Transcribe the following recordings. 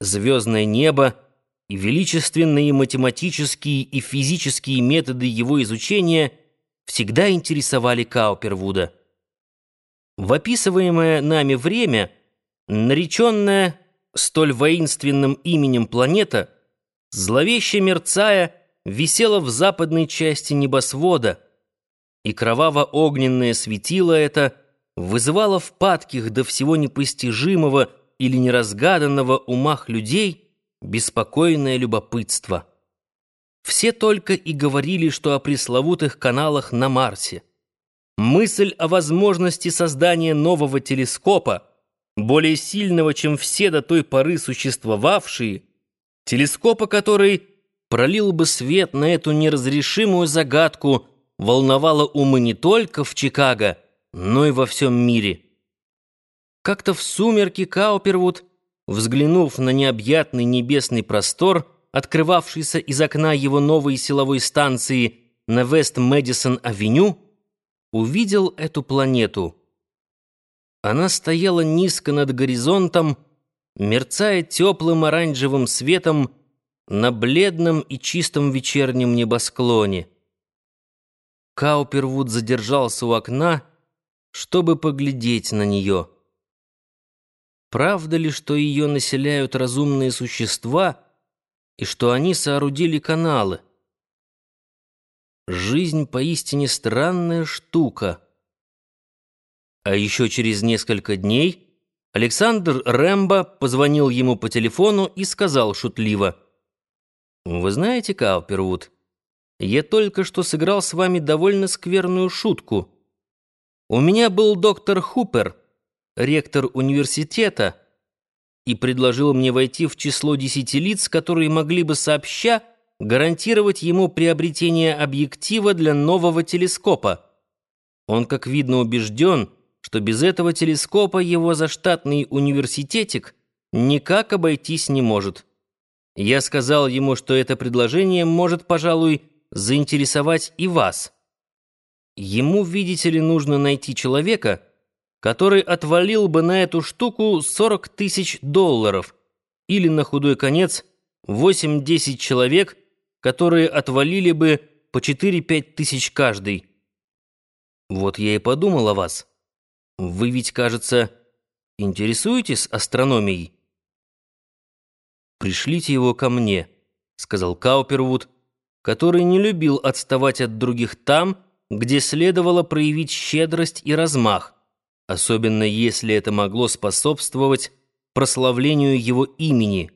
звездное небо и величественные математические и физические методы его изучения всегда интересовали Каупервуда. В описываемое нами время, нареченная столь воинственным именем планета, зловеще мерцая, висела в западной части небосвода, и кроваво-огненное светило это вызывало в падких до всего непостижимого или неразгаданного умах людей беспокойное любопытство. Все только и говорили, что о пресловутых каналах на Марсе. Мысль о возможности создания нового телескопа, более сильного, чем все до той поры существовавшие, телескопа, который пролил бы свет на эту неразрешимую загадку, волновала умы не только в Чикаго, но и во всем мире. Как-то в сумерки Каупервуд, взглянув на необъятный небесный простор, открывавшийся из окна его новой силовой станции на Вест-Мэдисон-авеню, увидел эту планету. Она стояла низко над горизонтом, мерцая теплым оранжевым светом на бледном и чистом вечернем небосклоне. Каупервуд задержался у окна, чтобы поглядеть на нее. Правда ли, что ее населяют разумные существа и что они соорудили каналы? Жизнь поистине странная штука. А еще через несколько дней Александр Рэмбо позвонил ему по телефону и сказал шутливо. «Вы знаете, Каупервуд, я только что сыграл с вами довольно скверную шутку. У меня был доктор Хупер» ректор университета, и предложил мне войти в число десяти лиц, которые могли бы сообща гарантировать ему приобретение объектива для нового телескопа. Он, как видно, убежден, что без этого телескопа его заштатный университетик никак обойтись не может. Я сказал ему, что это предложение может, пожалуй, заинтересовать и вас. Ему, видите ли, нужно найти человека, который отвалил бы на эту штуку 40 тысяч долларов, или на худой конец 8-10 человек, которые отвалили бы по 4-5 тысяч каждый. Вот я и подумал о вас. Вы ведь, кажется, интересуетесь астрономией? «Пришлите его ко мне», — сказал Каупервуд, который не любил отставать от других там, где следовало проявить щедрость и размах особенно если это могло способствовать прославлению его имени.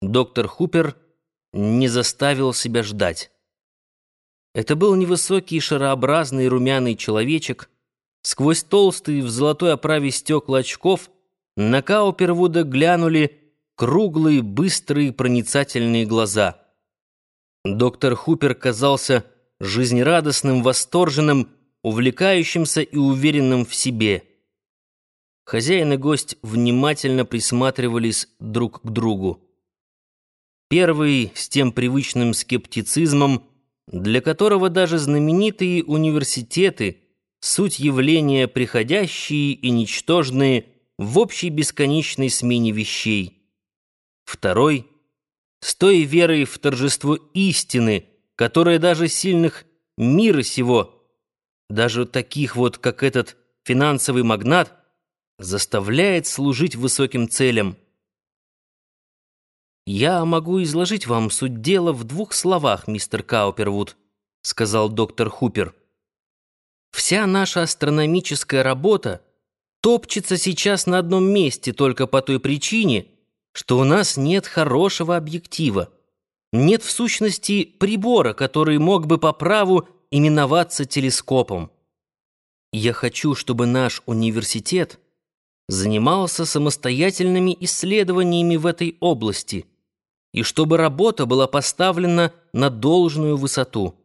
Доктор Хупер не заставил себя ждать. Это был невысокий, шарообразный румяный человечек. Сквозь толстые в золотой оправе стекла очков на Каупервуда глянули круглые, быстрые, проницательные глаза. Доктор Хупер казался жизнерадостным, восторженным, увлекающимся и уверенным в себе. Хозяин и гость внимательно присматривались друг к другу. Первый с тем привычным скептицизмом, для которого даже знаменитые университеты — суть явления приходящие и ничтожные в общей бесконечной смене вещей. Второй — с той верой в торжество истины, которая даже сильных мира сего — даже таких вот, как этот финансовый магнат, заставляет служить высоким целям. «Я могу изложить вам суть дела в двух словах, мистер Каупервуд», сказал доктор Хупер. «Вся наша астрономическая работа топчется сейчас на одном месте только по той причине, что у нас нет хорошего объектива. Нет в сущности прибора, который мог бы по праву именоваться телескопом. Я хочу, чтобы наш университет занимался самостоятельными исследованиями в этой области и чтобы работа была поставлена на должную высоту.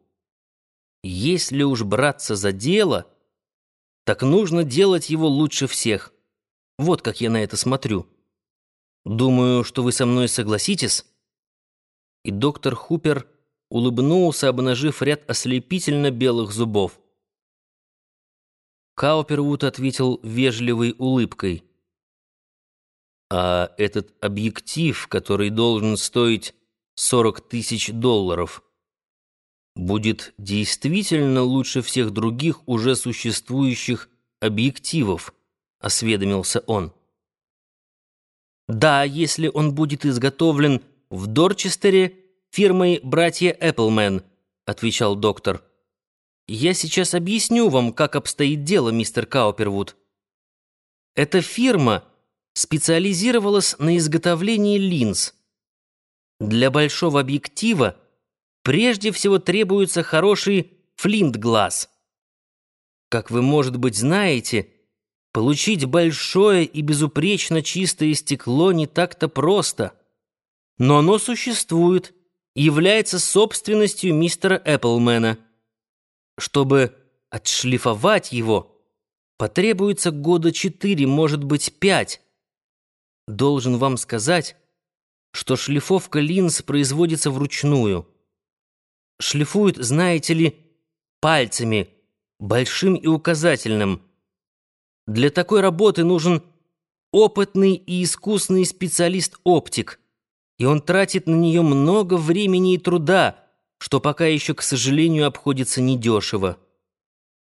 Если уж браться за дело, так нужно делать его лучше всех. Вот как я на это смотрю. Думаю, что вы со мной согласитесь. И доктор Хупер улыбнулся, обнажив ряд ослепительно белых зубов. Каупервуд ответил вежливой улыбкой. А этот объектив, который должен стоить 40 тысяч долларов, будет действительно лучше всех других уже существующих объективов, осведомился он. Да, если он будет изготовлен в Дорчестере фирмой «Братья Эпплмен», отвечал доктор. Я сейчас объясню вам, как обстоит дело, мистер Каупервуд. Эта фирма специализировалась на изготовлении линз. Для большого объектива прежде всего требуется хороший флинт-глаз. Как вы, может быть, знаете, получить большое и безупречно чистое стекло не так-то просто. Но оно существует является собственностью мистера Эпплмена. Чтобы отшлифовать его, потребуется года четыре, может быть, пять. Должен вам сказать, что шлифовка линз производится вручную. Шлифуют, знаете ли, пальцами, большим и указательным. Для такой работы нужен опытный и искусный специалист-оптик, и он тратит на нее много времени и труда, что пока еще, к сожалению, обходится недешево.